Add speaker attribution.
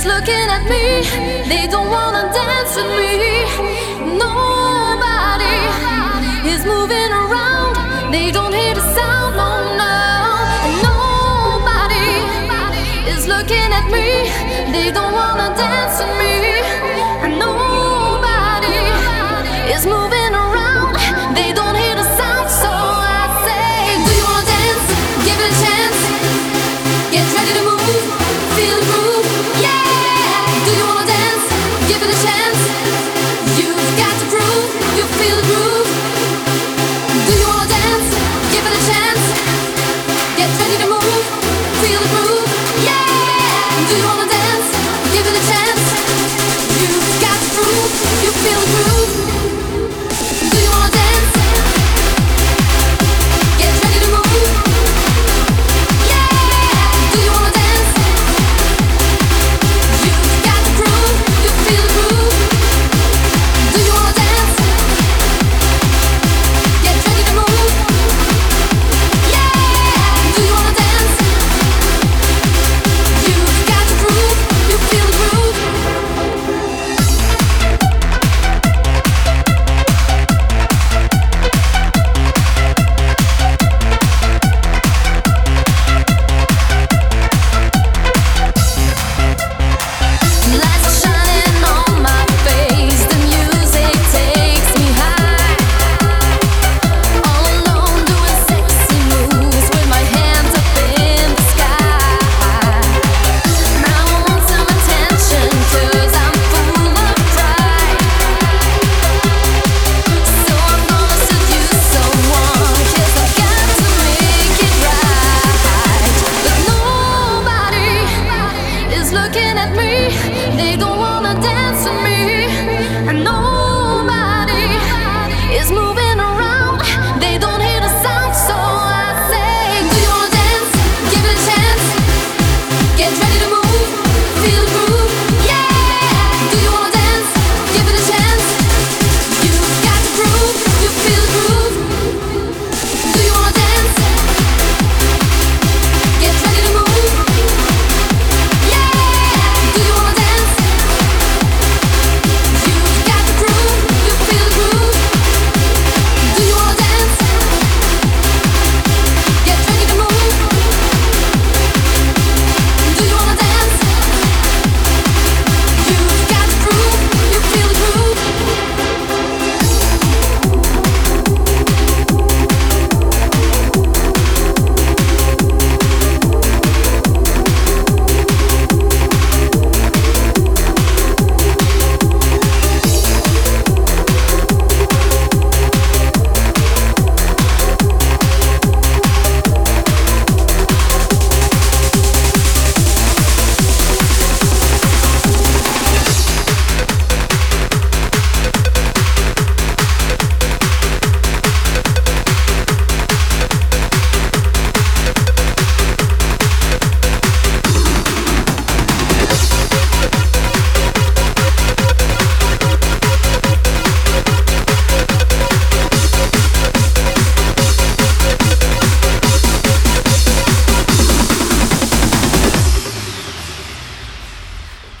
Speaker 1: is looking at me. They don't wanna dance with me. Nobody is moving around. They don't hear the sound, no, no. Nobody is looking at me. They don't wanna dance with me. I know.